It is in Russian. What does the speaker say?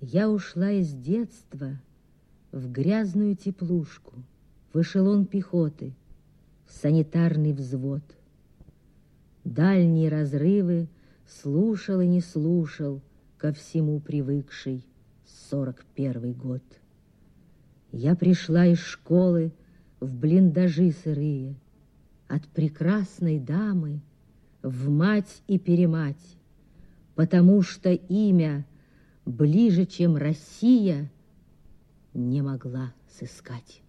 Я ушла из детства в грязную теплушку, в эшелон пехоты, в санитарный взвод. Дальние разрывы слушал и не слушал, ко всему привыкший сорок первый год. Я пришла из школы в блиндажи сырые, от прекрасной дамы в мать и перемать, потому что имя ближе, чем Россия, не могла сыскать.